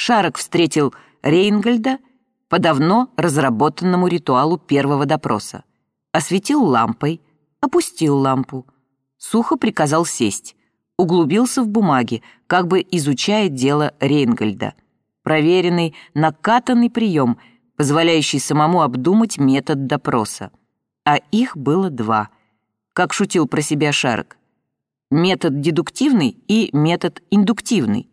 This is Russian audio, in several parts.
Шарок встретил Рейнгольда по давно разработанному ритуалу первого допроса. Осветил лампой, опустил лампу. Сухо приказал сесть. Углубился в бумаги, как бы изучая дело Рейнгольда. Проверенный, накатанный прием, позволяющий самому обдумать метод допроса. А их было два. Как шутил про себя Шарок. Метод дедуктивный и метод индуктивный.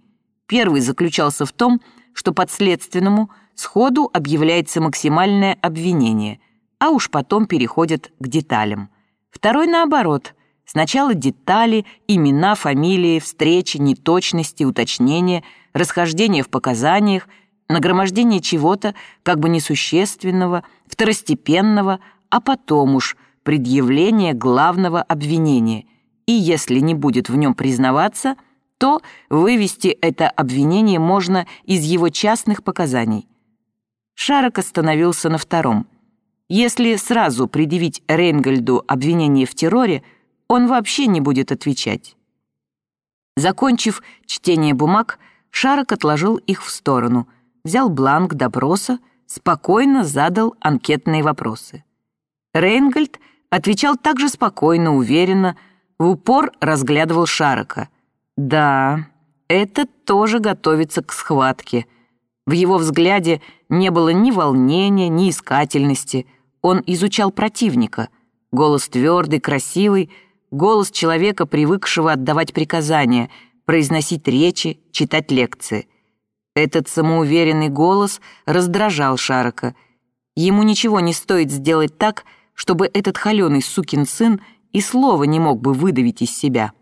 Первый заключался в том, что подследственному сходу объявляется максимальное обвинение, а уж потом переходят к деталям. Второй наоборот. Сначала детали, имена, фамилии, встречи, неточности, уточнения, расхождения в показаниях, нагромождение чего-то как бы несущественного, второстепенного, а потом уж предъявление главного обвинения. И если не будет в нем признаваться, то вывести это обвинение можно из его частных показаний. Шарок остановился на втором. Если сразу предъявить Рейнгольду обвинение в терроре, он вообще не будет отвечать. Закончив чтение бумаг, Шарок отложил их в сторону, взял бланк допроса, спокойно задал анкетные вопросы. Рейнгольд отвечал также спокойно, уверенно, в упор разглядывал Шарока — да, этот тоже готовится к схватке. В его взгляде не было ни волнения, ни искательности. Он изучал противника. Голос твердый, красивый, голос человека, привыкшего отдавать приказания, произносить речи, читать лекции. Этот самоуверенный голос раздражал Шарока. Ему ничего не стоит сделать так, чтобы этот холеный сукин сын и слова не мог бы выдавить из себя.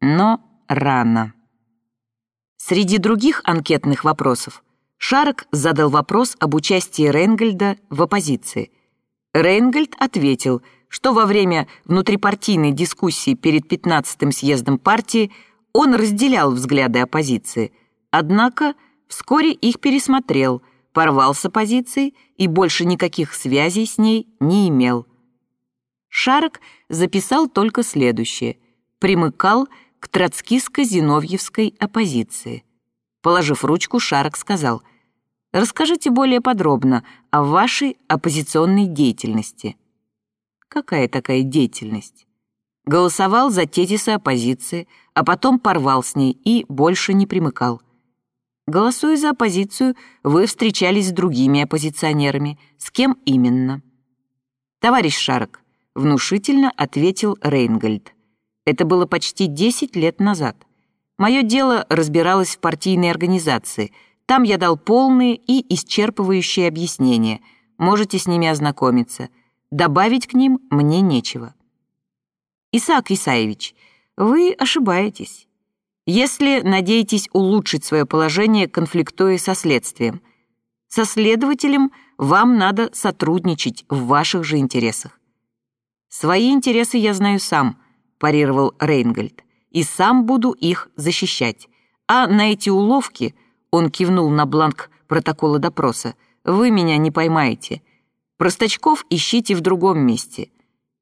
Но рано. Среди других анкетных вопросов Шарок задал вопрос об участии Рейнгольда в оппозиции. Рейнгольд ответил, что во время внутрипартийной дискуссии перед 15-м съездом партии он разделял взгляды оппозиции, однако вскоре их пересмотрел, порвал с оппозицией и больше никаких связей с ней не имел. Шарок записал только следующее. Примыкал к троцкиско-зиновьевской оппозиции. Положив ручку, Шарок сказал, «Расскажите более подробно о вашей оппозиционной деятельности». «Какая такая деятельность?» Голосовал за тезисы оппозиции, а потом порвал с ней и больше не примыкал. Голосуя за оппозицию, вы встречались с другими оппозиционерами. С кем именно? «Товарищ Шарок», — внушительно ответил Рейнгольд. Это было почти 10 лет назад. Мое дело разбиралось в партийной организации. Там я дал полные и исчерпывающие объяснения. Можете с ними ознакомиться. Добавить к ним мне нечего. Исаак Исаевич, вы ошибаетесь. Если надеетесь улучшить свое положение, конфликтуя со следствием, со следователем вам надо сотрудничать в ваших же интересах. Свои интересы я знаю сам — парировал Рейнгольд, «и сам буду их защищать. А на эти уловки, он кивнул на бланк протокола допроса, вы меня не поймаете. Простачков ищите в другом месте.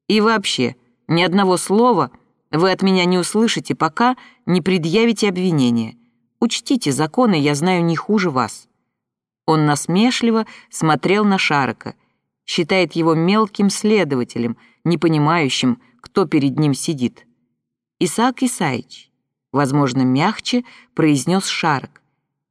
И вообще, ни одного слова вы от меня не услышите, пока не предъявите обвинение. Учтите, законы я знаю не хуже вас». Он насмешливо смотрел на Шарока, считает его мелким следователем, не понимающим, кто перед ним сидит. «Исаак Исаич», возможно, мягче произнес Шарок.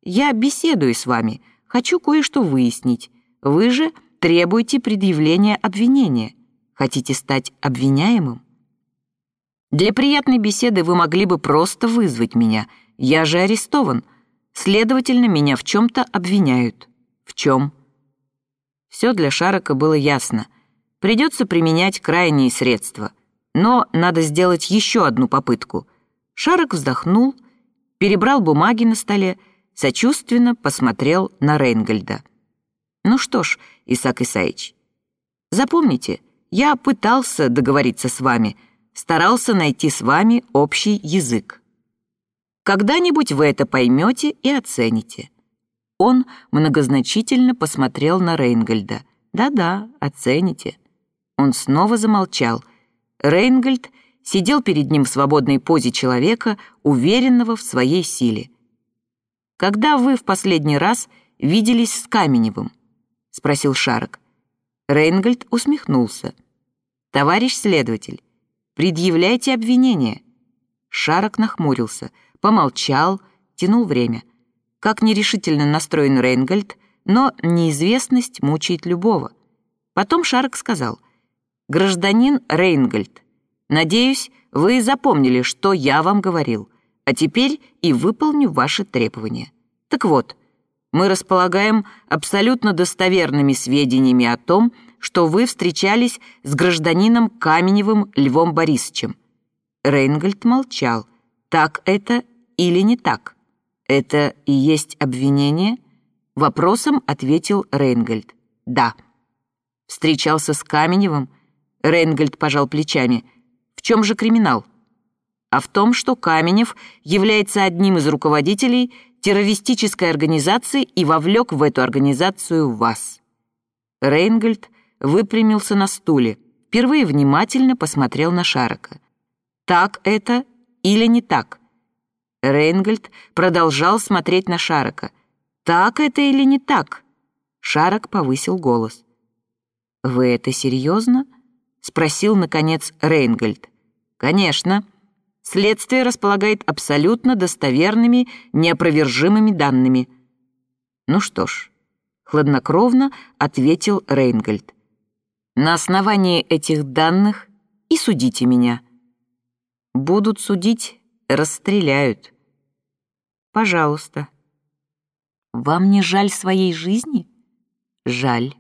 «Я беседую с вами, хочу кое-что выяснить. Вы же требуете предъявления обвинения. Хотите стать обвиняемым?» «Для приятной беседы вы могли бы просто вызвать меня. Я же арестован. Следовательно, меня в чем-то обвиняют. В чем?» Все для Шарока было ясно. Придется применять крайние средства. Но надо сделать еще одну попытку. Шарок вздохнул, перебрал бумаги на столе, сочувственно посмотрел на Рейнгольда. «Ну что ж, Исаак Исаевич, запомните, я пытался договориться с вами, старался найти с вами общий язык. Когда-нибудь вы это поймете и оцените». Он многозначительно посмотрел на Рейнгольда. «Да-да, оцените». Он снова замолчал — Рейнгольд сидел перед ним в свободной позе человека, уверенного в своей силе. «Когда вы в последний раз виделись с Каменевым?» — спросил Шарок. Рейнгольд усмехнулся. «Товарищ следователь, предъявляйте обвинение». Шарок нахмурился, помолчал, тянул время. Как нерешительно настроен Рейнгольд, но неизвестность мучает любого. Потом Шарок сказал, «Гражданин Рейнгольд, надеюсь, вы запомнили, что я вам говорил, а теперь и выполню ваши требования. Так вот, мы располагаем абсолютно достоверными сведениями о том, что вы встречались с гражданином Каменевым Львом Борисовичем. Рейнгольд молчал. Так это или не так? Это и есть обвинение? Вопросом ответил Рейнгольд. Да. Встречался с Каменевым? Рейнгольд пожал плечами. В чем же криминал? А в том, что Каменев является одним из руководителей террористической организации и вовлек в эту организацию вас. Рейнгольд выпрямился на стуле, впервые внимательно посмотрел на Шарока. Так это или не так? Рейнгольд продолжал смотреть на Шарока. Так это или не так? Шарок повысил голос. «Вы это серьезно?» — спросил, наконец, Рейнгольд. «Конечно. Следствие располагает абсолютно достоверными, неопровержимыми данными». «Ну что ж», — хладнокровно ответил Рейнгольд. «На основании этих данных и судите меня. Будут судить, расстреляют. Пожалуйста». «Вам не жаль своей жизни?» «Жаль.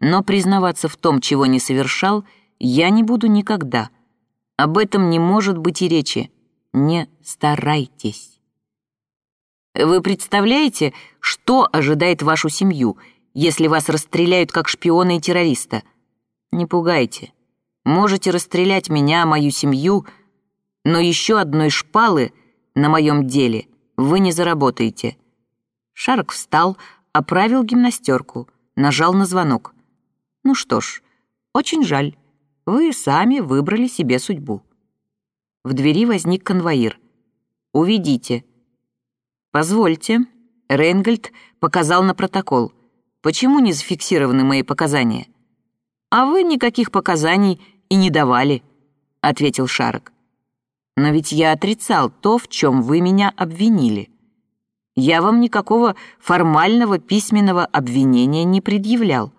Но признаваться в том, чего не совершал, я не буду никогда. Об этом не может быть и речи. Не старайтесь». «Вы представляете, что ожидает вашу семью, если вас расстреляют как шпиона и террориста? Не пугайте. Можете расстрелять меня, мою семью, но еще одной шпалы на моем деле вы не заработаете». Шарк встал, оправил гимнастерку, нажал на звонок. «Ну что ж, очень жаль. Вы сами выбрали себе судьбу». В двери возник конвоир. «Уведите». «Позвольте». Рейнгольд показал на протокол. «Почему не зафиксированы мои показания?» «А вы никаких показаний и не давали», — ответил Шарок. «Но ведь я отрицал то, в чем вы меня обвинили. Я вам никакого формального письменного обвинения не предъявлял.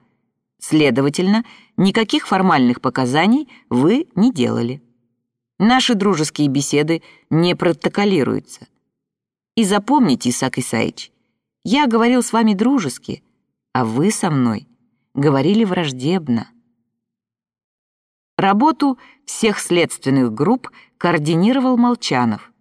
Следовательно, никаких формальных показаний вы не делали. Наши дружеские беседы не протоколируются. И запомните, Исаак Исаевич, я говорил с вами дружески, а вы со мной говорили враждебно. Работу всех следственных групп координировал Молчанов.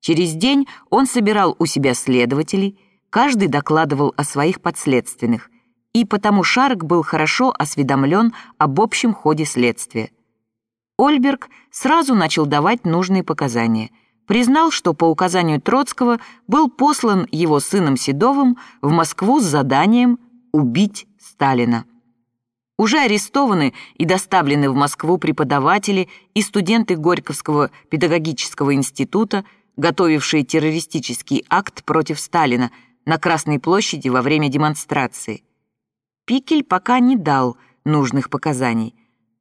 Через день он собирал у себя следователей, каждый докладывал о своих подследственных, и потому Шарк был хорошо осведомлен об общем ходе следствия. Ольберг сразу начал давать нужные показания. Признал, что по указанию Троцкого был послан его сыном Седовым в Москву с заданием убить Сталина. Уже арестованы и доставлены в Москву преподаватели и студенты Горьковского педагогического института, готовившие террористический акт против Сталина на Красной площади во время демонстрации. Пикель пока не дал нужных показаний,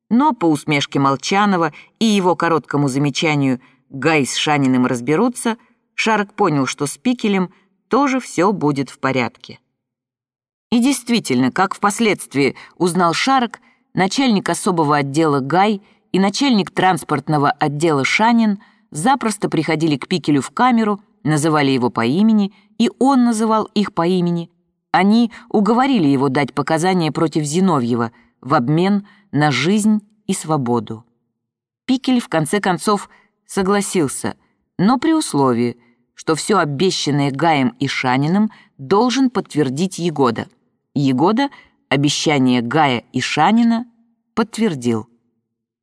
но по усмешке Молчанова и его короткому замечанию «Гай с Шаниным разберутся», Шарок понял, что с Пикелем тоже все будет в порядке. И действительно, как впоследствии узнал Шарок, начальник особого отдела Гай и начальник транспортного отдела Шанин запросто приходили к Пикелю в камеру, называли его по имени, и он называл их по имени. Они уговорили его дать показания против Зиновьева в обмен на жизнь и свободу. Пикель в конце концов согласился, но при условии, что все обещанное Гаем и Шаниным должен подтвердить Егода – Егода обещание Гая и Шанина подтвердил.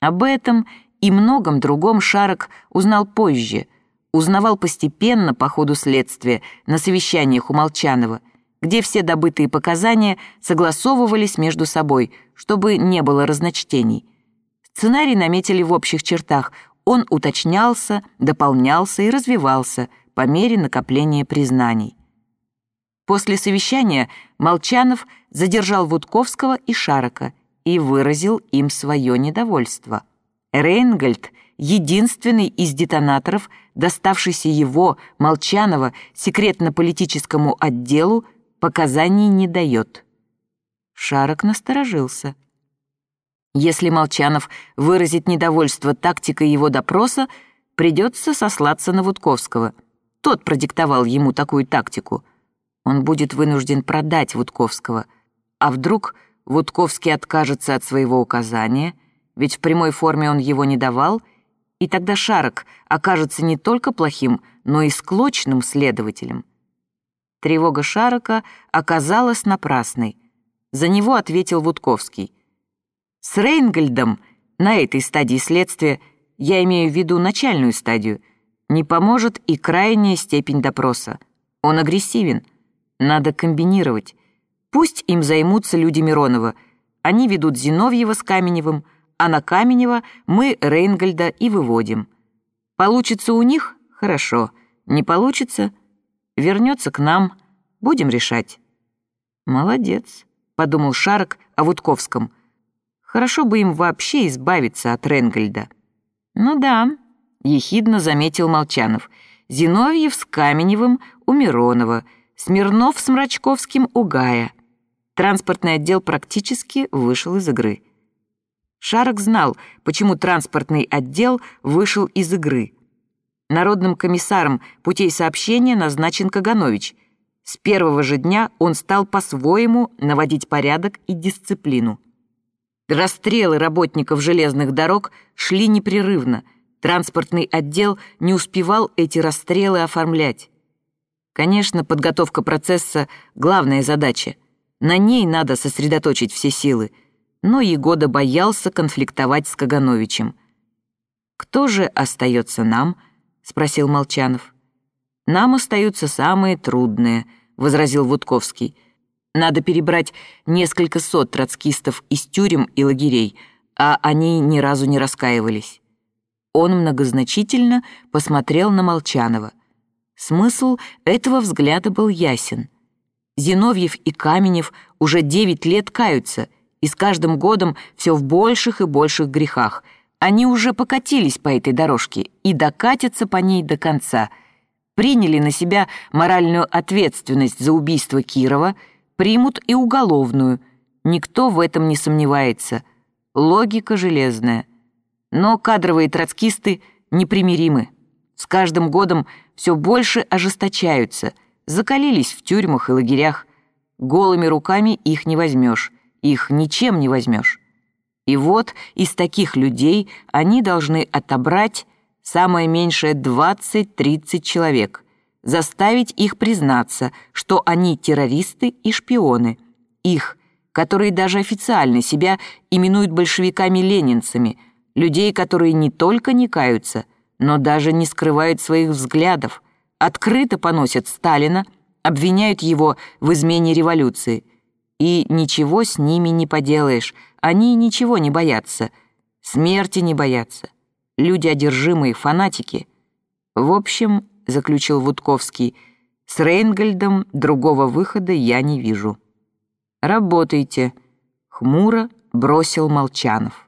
Об этом и многом другом Шарок узнал позже, узнавал постепенно по ходу следствия на совещаниях у Молчанова, где все добытые показания согласовывались между собой, чтобы не было разночтений. Сценарий наметили в общих чертах, он уточнялся, дополнялся и развивался по мере накопления признаний. После совещания Молчанов задержал Вудковского и Шарока и выразил им свое недовольство. Рейнгольд, единственный из детонаторов, доставшийся его, Молчанова, секретно-политическому отделу, показаний не дает. Шарок насторожился. Если Молчанов выразит недовольство тактикой его допроса, придется сослаться на Вудковского. Тот продиктовал ему такую тактику. Он будет вынужден продать Вудковского. А вдруг Вудковский откажется от своего указания, ведь в прямой форме он его не давал, и тогда Шарок окажется не только плохим, но и склочным следователем. Тревога Шарока оказалась напрасной. За него ответил Вудковский. С Рейнгольдом на этой стадии следствия, я имею в виду начальную стадию, не поможет и крайняя степень допроса. Он агрессивен. Надо комбинировать. Пусть им займутся люди Миронова. Они ведут Зиновьева с Каменевым, а на Каменева мы Рейнгольда и выводим. Получится у них — хорошо. Не получится — вернется к нам. Будем решать. Молодец, — подумал Шарок о Вудковском. Хорошо бы им вообще избавиться от Рейнгольда. Ну да, — ехидно заметил Молчанов. Зиновьев с Каменевым у Миронова, Смирнов с Мрачковским у Гая. Транспортный отдел практически вышел из игры. Шарок знал, почему транспортный отдел вышел из игры. Народным комиссаром путей сообщения назначен Каганович. С первого же дня он стал по-своему наводить порядок и дисциплину. Расстрелы работников железных дорог шли непрерывно. Транспортный отдел не успевал эти расстрелы оформлять. Конечно, подготовка процесса — главная задача. На ней надо сосредоточить все силы — но Егода боялся конфликтовать с Кагановичем. «Кто же остается нам?» — спросил Молчанов. «Нам остаются самые трудные», — возразил Вудковский. «Надо перебрать несколько сот троцкистов из тюрем и лагерей, а они ни разу не раскаивались». Он многозначительно посмотрел на Молчанова. Смысл этого взгляда был ясен. Зиновьев и Каменев уже девять лет каются — и с каждым годом все в больших и больших грехах. Они уже покатились по этой дорожке и докатятся по ней до конца. Приняли на себя моральную ответственность за убийство Кирова, примут и уголовную. Никто в этом не сомневается. Логика железная. Но кадровые троцкисты непримиримы. С каждым годом все больше ожесточаются, закалились в тюрьмах и лагерях. Голыми руками их не возьмешь их ничем не возьмешь. И вот из таких людей они должны отобрать самое меньшее 20-30 человек, заставить их признаться, что они террористы и шпионы. Их, которые даже официально себя именуют большевиками-ленинцами, людей, которые не только не каются, но даже не скрывают своих взглядов, открыто поносят Сталина, обвиняют его в измене революции – и ничего с ними не поделаешь, они ничего не боятся, смерти не боятся. Люди одержимые, фанатики. В общем, заключил Вудковский, с Рейнгольдом другого выхода я не вижу. Работайте, хмуро бросил Молчанов.